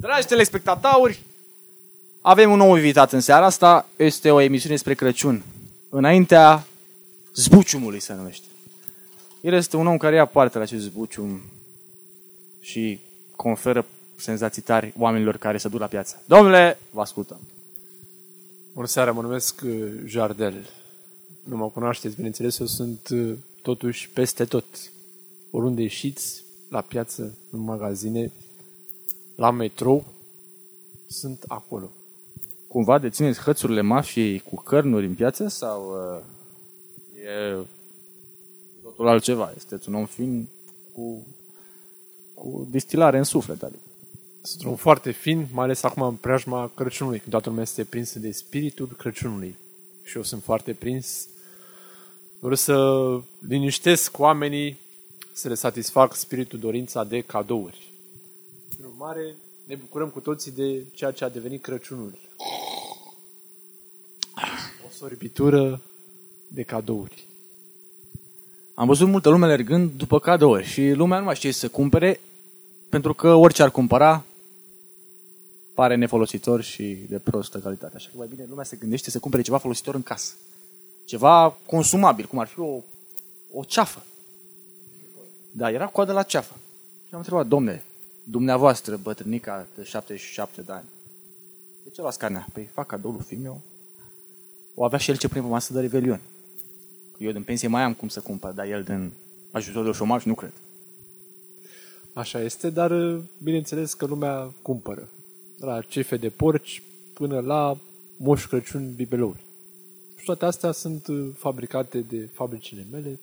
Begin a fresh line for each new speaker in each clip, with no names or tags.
Dragi telespectatori, avem un nou invitat în seara asta. Este o emisiune despre Crăciun. Înaintea zbuciumului se numește. El este un om care ia parte la acest zbucium și conferă senzații tari oamenilor care se duc la piață. Domnule, vă ascultăm.
Bună seara, mă numesc uh, Jardel. Nu mă cunoașteți, bineînțeles, eu sunt uh, totuși peste tot. Oriunde ieșiți, la piață, în magazine, la metrou, sunt acolo.
Cumva dețineți hățurile mafiei cu cărnuri în piață sau uh, e totul altceva? Este un om fin cu, cu distilare în suflet, adică.
Sunt un foarte fin, mai ales acum în preajma Crăciunului, când toată lumea este prinsă de spiritul Crăciunului. Și eu sunt foarte prins. Vreau să liniștesc oamenii, să le satisfac spiritul, dorința de cadouri. În urmare, ne bucurăm cu toții de ceea ce a devenit Crăciunul. O sorbitură de cadouri.
Am văzut multă lume alergând după cadouri și lumea nu mai știe să cumpere pentru că orice ar cumpăra pare nefolositor și de prostă calitate. Așa că mai bine lumea se gândește să cumpere ceva folositor în casă. Ceva consumabil, cum ar fi o, o ceafă. Da, era coadă la ceafă. Și am întrebat, domne, dumneavoastră, bătrânica de 77 de ani, de ce luați carnea? Păi fac cadou lui fiul meu. O avea și el ce prime pe masă de revelion. Eu din pensie mai am cum să cumpăr, dar el din ajutor de șomaj nu cred.
Așa este, dar bineînțeles că lumea cumpără. La cefe de porci până la moș Crăciun bibelouri. Și toate astea sunt fabricate de fabricile mele,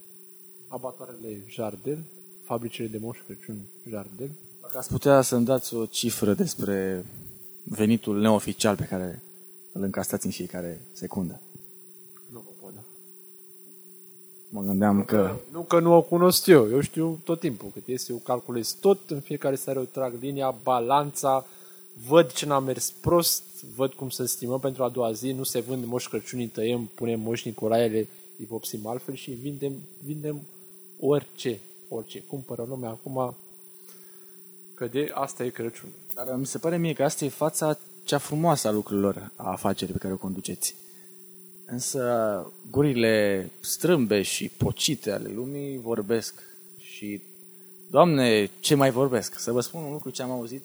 abatoarele Jardel, fabricile de moș Crăciun Jardel.
Dacă ați putea să-mi dați o cifră despre venitul neoficial pe care îl încastați în fiecare secundă.
Nu vă pot da.
Mă gândeam că...
Nu că nu o cunosc eu, eu știu tot timpul cât este, eu calculez tot, în fiecare seară eu trag linia, balanța, văd ce n-a mers prost, văd cum să stimăm pentru a doua zi, nu se vând moș Crăciunii, tăiem, punem moș Nicolaele, îi vopsim altfel și vindem, vindem orice, orice. Cumpără lumea acum că de asta e Crăciun.
Dar mi se pare mie că asta e fața cea frumoasă a lucrurilor, a afacerii pe care o conduceți. Însă gurile strâmbe și pocite ale lumii vorbesc și, Doamne, ce mai vorbesc? Să vă spun un lucru ce am auzit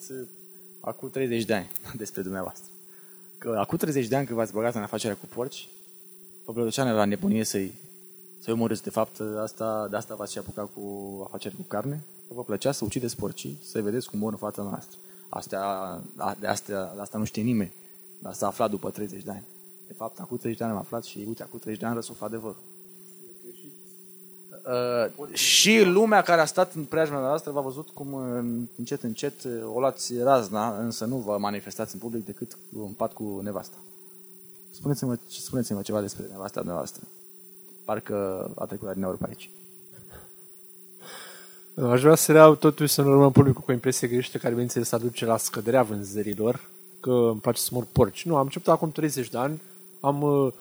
acum 30 de ani despre dumneavoastră. Că acum 30 de ani când v-ați băgat în afacerea cu porci, vă plăcea la nebunie să-i, să-i omorâți. De fapt, asta, de asta v-ați apucat cu afaceri cu carne. Că vă plăcea să ucideți porcii, să-i vedeți cum mor în fața noastră. Astea, de, astea, de asta nu știe nimeni. Dar s-a aflat după 30 de ani. De fapt, acum 30 de ani am aflat și, uite, acum 30 de ani răsufla adevărul. Uh, și lumea care a stat în preajma noastră v-a văzut cum încet, încet o luați razna, însă nu vă manifestați în public decât în pat cu nevasta. Spuneți-mă, spuneți-mă ceva despre nevasta noastră. Parcă a trecut la din pe aici.
Aș vrea să reau totuși să nu rămân publicul cu o impresie greșită care, bineînțeles, aduce la scăderea vânzărilor, că îmi place să mor porci. Nu, am început acum 30 de ani, am uh,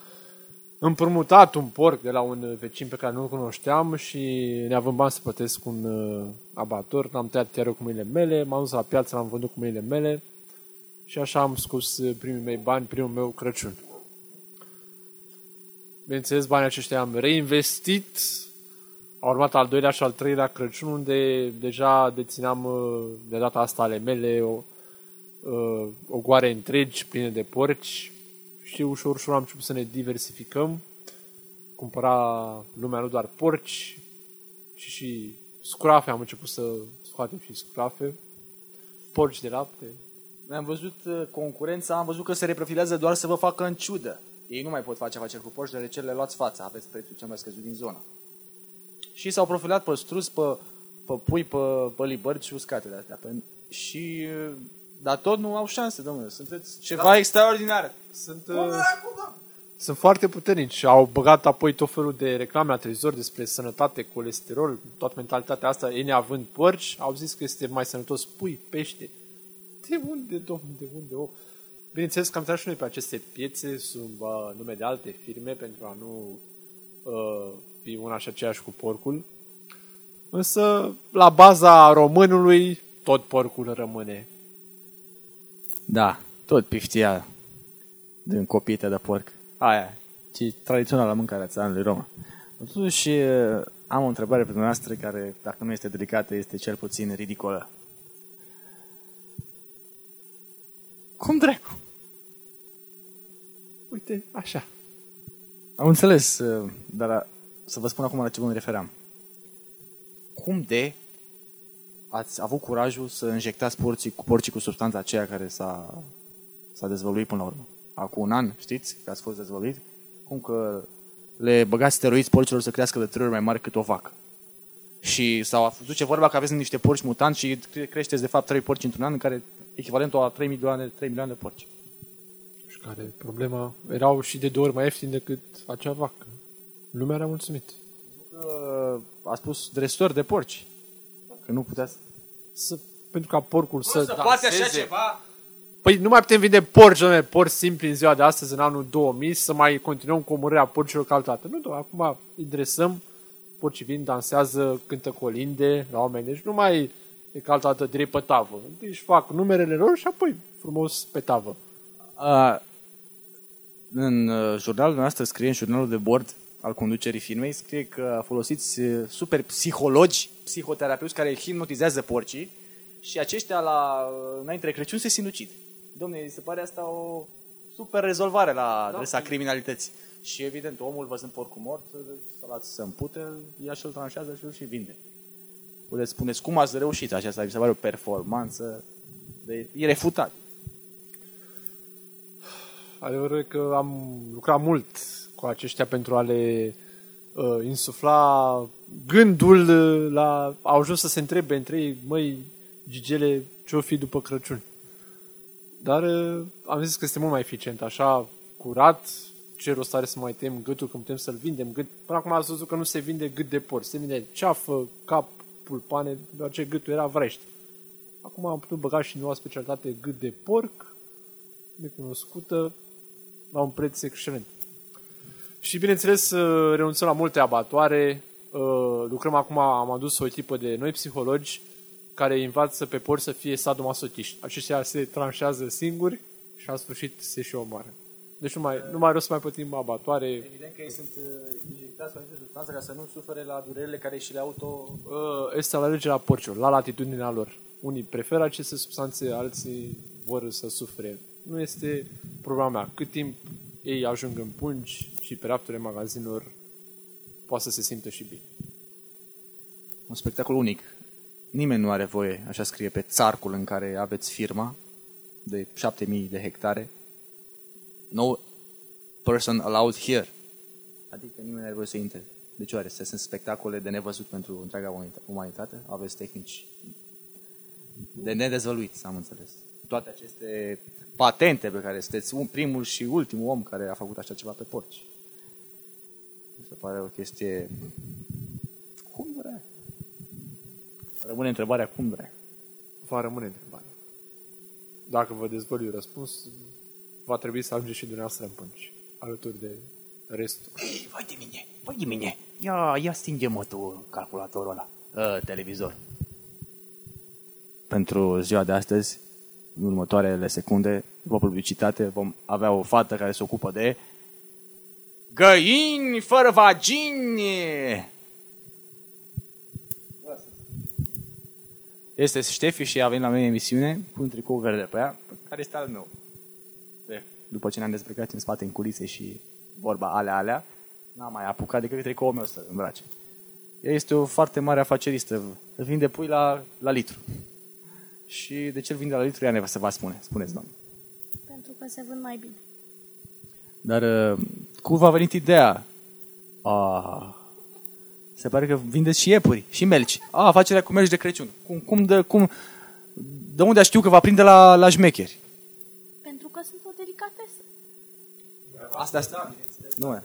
împrumutat un porc de la un vecin pe care nu-l cunoșteam și neavând bani să plătesc un uh, abator, l-am tăiat chiar eu cu mâinile mele, m-am dus la piață, l-am vândut cu mâinile mele și așa am scos uh, primii mei bani, primul meu Crăciun. Bineînțeles, banii aceștia am reinvestit, a urmat al doilea și al treilea Crăciun, unde deja dețineam uh, de data asta ale mele o, o goare întregi pline de porci, și ușor, ușor am început să ne diversificăm. Cumpăra lumea nu doar porci, ci și scroafe. Am început să scoatem și scroafe. Porci de lapte.
Noi am văzut uh, concurența, am văzut că se reprofilează doar să vă facă în ciudă. Ei nu mai pot face afaceri cu porci, deoarece le luați fața, aveți prețul cel mai scăzut din zonă. Și s-au profilat pe strus, pe, pe pui, pe, pe libărci și uscate de astea. Pe, și uh, dar tot nu au șanse, domnule. Sunteți ceva da. extraordinar.
Sunt, uh, sunt foarte puternici. Au băgat apoi tot felul de reclame la televizor despre sănătate, colesterol, toată mentalitatea asta. Ei neavând porci, au zis că este mai sănătos pui, pește. De unde, domnule, de unde? Oh. Bineînțeles că am intrat și noi pe aceste piețe sub uh, nume de alte firme pentru a nu uh, fi una și aceeași cu porcul. Însă, la baza românului, tot porcul rămâne
Da, tot piftia din copită de porc. Aia, ce tradițională mâncarea țăranului român. Totuși, am o întrebare pentru noastră care, dacă nu este delicată, este cel puțin ridicolă. Cum dracu?
Uite, așa.
Am înțeles, dar să vă spun acum la ce mă referam. Cum de ați avut curajul să injectați porcii, porcii cu substanța aceea care s-a, s-a dezvăluit până la urmă? Acum un an, știți, că ați fost dezvăluit? Cum că le băgați steroizi porcilor să crească de trei ori mai mare cât o vacă. Și sau duce vorba că aveți niște porci mutanți și creșteți de fapt trei porci într-un an, în care echivalentul a 3 milioane, 3 milioane de porci.
Și care problema erau și de două ori mai ieftini decât acea vacă. Lumea era mulțumit.
Că a spus dresori de porci. Că nu puteți...
Să, pentru ca porcul să,
să poate așa ceva?
Păi nu mai putem vinde porci, domnule, porci simpli în ziua de astăzi, în anul 2000, să mai continuăm cu omorârea porcilor ca altă Nu, doar acum îi dresăm, porcii vin, dansează, cântă colinde la oameni, deci nu mai e ca altă dată direct pe tavă. Deci fac numerele lor și apoi frumos pe tavă.
Uh, în uh, jurnalul nostru scrie, în jurnalul de bord al conducerii firmei, scrie că folosiți uh, super psihologi, psihoterapeuți care hipnotizează porcii și aceștia la, uh, înainte de Crăciun se sinucid. Domne, se pare asta o super rezolvare la da. adresa da. criminalității. Și evident, omul văzând porcul mort, să lați să împute, ia și îl tranșează și îl și vinde. Puteți spuneți cum ați reușit aceasta, mi se pare o performanță de irefutat.
Adevărul că am lucrat mult cu aceștia pentru a le uh, insufla gândul la... Au ajuns să se întrebe între ei, măi, Gigele, ce-o fi după Crăciun? Dar uh, am zis că este mult mai eficient, așa, curat, ce rost are să mai tem gâtul când putem să-l vindem gât. Până acum ați văzut că nu se vinde gât de porc, se vinde ceafă, cap, pulpane, doar ce gâtul era vrește. Acum am putut băga și noua specialitate gât de porc, necunoscută, la un preț excelent. Și bineînțeles, uh, renunțăm la multe abatoare, uh, lucrăm acum, am adus o echipă de noi psihologi care învață pe porci să fie sadomasochiști. Aceștia se tranșează singuri și în sfârșit se și omoară. Deci nu mai, nu mai rost să mai plătim abatoare.
Evident că ei sunt uh, injectați cu substanță ca să nu sufere la durerile care și le auto...
Este la legea porcilor, la latitudinea lor. Unii preferă aceste substanțe, alții vor să sufere. Nu este problema mea. Cât timp ei ajung în pungi și pe rafturile magazinelor, poate să se simtă și bine.
Un spectacol unic. Nimeni nu are voie, așa scrie pe țarcul în care aveți firma, de 7000 de hectare. No person allowed here. Adică nimeni nu are voie să intre. Deci oare, sunt spectacole de nevăzut pentru întreaga umanitate? Aveți tehnici de nedezvăluit, am înțeles. Toate aceste patente pe care sunteți un primul și ultimul om care a făcut așa ceva pe porci. Mi se pare o chestie... Cum vrea? Rămâne întrebarea cum vrea.
Va rămâne întrebarea. Dacă vă dezvălui răspuns, va trebui să ajungeți și dumneavoastră în pânci, alături de restul.
Ei, vai de mine, vai de mine. Ia, ia stinge-mă tu calculatorul ăla, uh, televizor. Pentru ziua de astăzi, în următoarele secunde, după publicitate, vom avea o fată care se ocupă de găini fără vagini. Este Ștefi și a venit la mine emisiune cu un tricou verde pe ea, care este al meu. De, după ce ne-am dezbrăcat în spate, în culise și vorba alea, alea, n-am mai apucat decât tricoul meu să îmbrace. Ea este o foarte mare afaceristă. Vinde pui la, la litru. Și de ce îl vinde la litru, ea ne se va spune. Spuneți, doamne.
Pentru că se vând mai bine.
Dar uh, cum v-a venit ideea? Ah, se pare că vindeți și iepuri, și melci. A, afacerea cu melci de Crăciun. Cum, cum, de, cum, de unde știu că va prinde la, la șmecheri?
Pentru că sunt o delicatesă.
Asta, asta. Nu,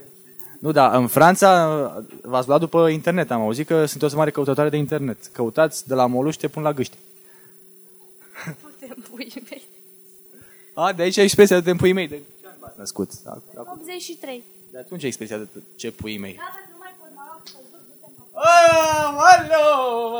nu, da, în Franța v-ați luat după internet. Am auzit că sunt o mare căutătoare de internet. Căutați de la moluște până la gâște.
Putem pui mei.
A, de aici expresia de pui mei. De ce an v-ați născut?
83.
De atunci expresia de ce pui mei.
Da, nu mai pot, mă rog, să duc, du-te
Aoleu!